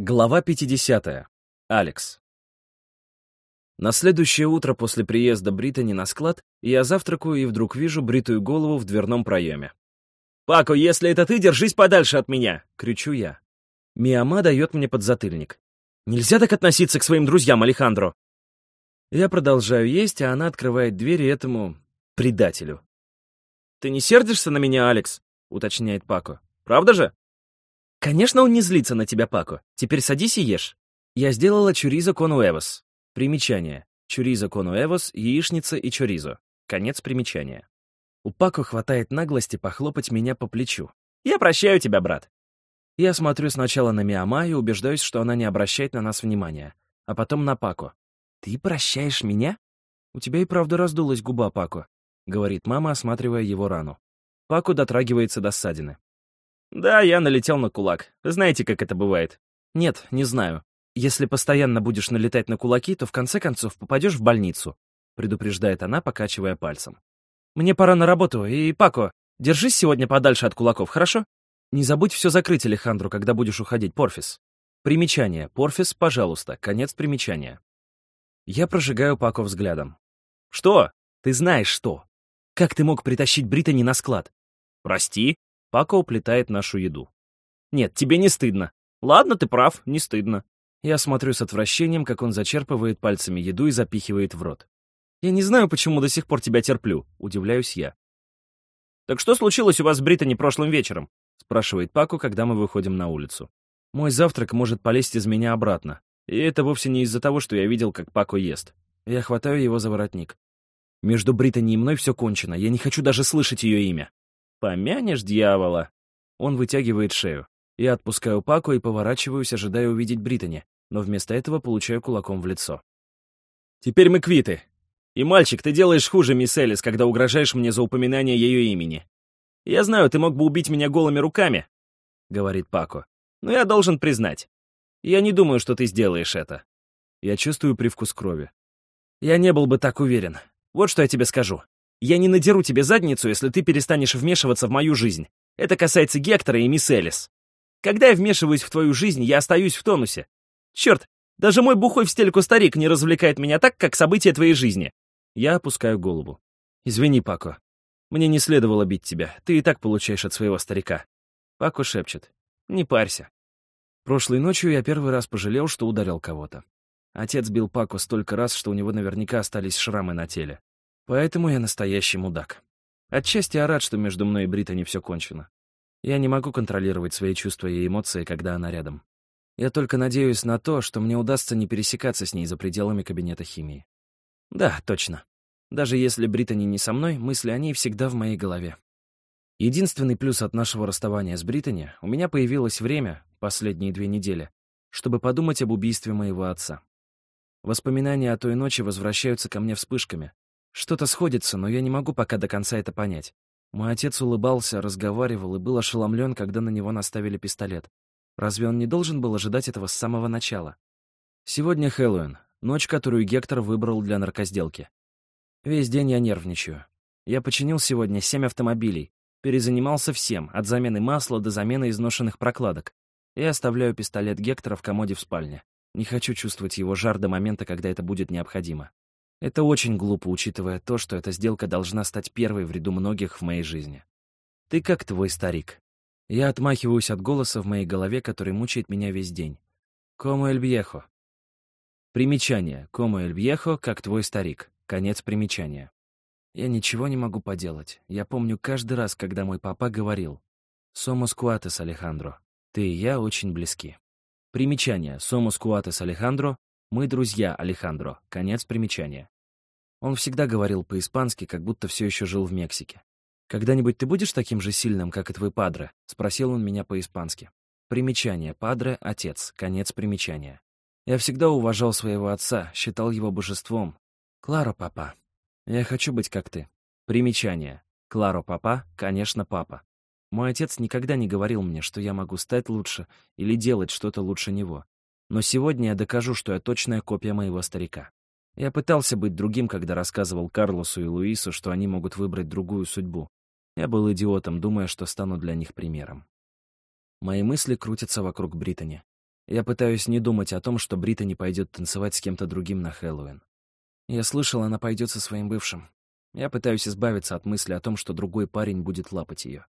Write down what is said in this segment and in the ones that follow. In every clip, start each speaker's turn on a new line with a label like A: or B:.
A: Глава 50. Алекс. На следующее утро после приезда Британи на склад я завтракаю и вдруг вижу бритую голову в дверном проеме. «Пако, если это ты, держись подальше от меня!» — кричу я. Миама дает мне подзатыльник. «Нельзя так относиться к своим друзьям, Алехандро!» Я продолжаю есть, а она открывает двери этому... предателю. «Ты не сердишься на меня, Алекс?» — уточняет Пако. «Правда же?» «Конечно, он не злится на тебя, Пако. Теперь садись и ешь». Я сделала чуризо кон уэвос. Примечание. Чуризо кон уэвос, яичница и чуризо. Конец примечания. У Пако хватает наглости похлопать меня по плечу. «Я прощаю тебя, брат». Я смотрю сначала на Миама и убеждаюсь, что она не обращает на нас внимания, а потом на Пако. «Ты прощаешь меня?» «У тебя и правда раздулась губа, Пако», — говорит мама, осматривая его рану. Пако дотрагивается до ссадины. Да, я налетел на кулак. Знаете, как это бывает? Нет, не знаю. Если постоянно будешь налетать на кулаки, то в конце концов попадешь в больницу, предупреждает она, покачивая пальцем. Мне пора на работу, и, Пако, держись сегодня подальше от кулаков, хорошо? Не забудь все закрыть, Алехандру, когда будешь уходить, Порфис. Примечание. Порфис, пожалуйста. Конец примечания. Я прожигаю Пако взглядом. Что? Ты знаешь что? Как ты мог притащить Британи на склад? Прости, Пако уплетает нашу еду. «Нет, тебе не стыдно». «Ладно, ты прав, не стыдно». Я смотрю с отвращением, как он зачерпывает пальцами еду и запихивает в рот. «Я не знаю, почему до сих пор тебя терплю», — удивляюсь я. «Так что случилось у вас с Британи прошлым вечером?» — спрашивает Пако, когда мы выходим на улицу. Мой завтрак может полезть из меня обратно. И это вовсе не из-за того, что я видел, как Пако ест. Я хватаю его за воротник. Между Британи и мной все кончено, я не хочу даже слышать ее имя. Помянешь дьявола. Он вытягивает шею. Я отпускаю Паку и поворачиваюсь, ожидая увидеть Британи, но вместо этого получаю кулаком в лицо. «Теперь мы квиты. И, мальчик, ты делаешь хуже, мисс Элис, когда угрожаешь мне за упоминание ее имени. Я знаю, ты мог бы убить меня голыми руками», — говорит Пако. «Но я должен признать. Я не думаю, что ты сделаешь это». Я чувствую привкус крови. Я не был бы так уверен. Вот что я тебе скажу. Я не надеру тебе задницу, если ты перестанешь вмешиваться в мою жизнь. Это касается Гектора и мисс Элис. Когда я вмешиваюсь в твою жизнь, я остаюсь в тонусе. Черт, даже мой бухой в стельку старик не развлекает меня так, как события твоей жизни. Я опускаю голову. Извини, Пако. Мне не следовало бить тебя. Ты и так получаешь от своего старика. Пако шепчет. Не парься. Прошлой ночью я первый раз пожалел, что ударил кого-то. Отец бил Пако столько раз, что у него наверняка остались шрамы на теле. Поэтому я настоящий мудак. Отчасти я рад, что между мной и Британи все кончено. Я не могу контролировать свои чувства и эмоции, когда она рядом. Я только надеюсь на то, что мне удастся не пересекаться с ней за пределами кабинета химии. Да, точно. Даже если Британи не со мной, мысли о ней всегда в моей голове. Единственный плюс от нашего расставания с Британи — у меня появилось время, последние две недели, чтобы подумать об убийстве моего отца. Воспоминания о той ночи возвращаются ко мне вспышками, что-то сходится, но я не могу пока до конца это понять. Мой отец улыбался, разговаривал и был ошеломлен, когда на него наставили пистолет. Разве он не должен был ожидать этого с самого начала? Сегодня Хэллоуин, ночь, которую Гектор выбрал для наркосделки. Весь день я нервничаю. Я починил сегодня семь автомобилей, перезанимался всем, от замены масла до замены изношенных прокладок. И оставляю пистолет Гектора в комоде в спальне. Не хочу чувствовать его жар до момента, когда это будет необходимо. Это очень глупо, учитывая то, что эта сделка должна стать первой в ряду многих в моей жизни. Ты как твой старик. Я отмахиваюсь от голоса в моей голове, который мучает меня весь день. El viejo. Примечание. El viejo, как твой старик. Конец примечания. Я ничего не могу поделать. Я помню каждый раз, когда мой папа говорил «Somos cuates, Алехандро». Ты и я очень близки. Примечание. «Somos cuates, Алехандро» Мы друзья, Алехандро. Конец примечания. Он всегда говорил по-испански, как будто все еще жил в Мексике. «Когда-нибудь ты будешь таким же сильным, как и твой падре?» — спросил он меня по-испански. Примечание. Падре — отец. Конец примечания. Я всегда уважал своего отца, считал его божеством. Кларо, папа. Я хочу быть как ты. Примечание. Кларо, папа, конечно, папа. Мой отец никогда не говорил мне, что я могу стать лучше или делать что-то лучше него. Но сегодня я докажу, что я точная копия моего старика. Я пытался быть другим, когда рассказывал Карлосу и Луису, что они могут выбрать другую судьбу. Я был идиотом, думая, что стану для них примером. Мои мысли крутятся вокруг Британи. Я пытаюсь не думать о том, что Брита не пойдет танцевать с кем-то другим на Хэллоуин. Я слышал, она пойдет со своим бывшим. Я пытаюсь избавиться от мысли о том, что другой парень будет лапать ее.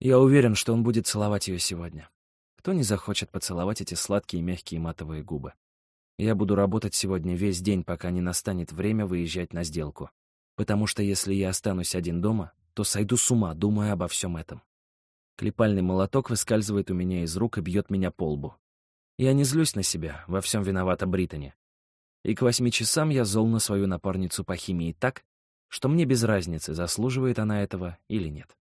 A: Я уверен, что он будет целовать ее сегодня. Кто не захочет поцеловать эти сладкие мягкие матовые губы? Я буду работать сегодня весь день, пока не настанет время выезжать на сделку. Потому что если я останусь один дома, то сойду с ума, думая обо всем этом. Клепальный молоток выскальзывает у меня из рук и бьет меня по лбу. Я не злюсь на себя, во всем виновата Британи. И к восьми часам я зол на свою напарницу по химии так, что мне без разницы, заслуживает она этого или нет.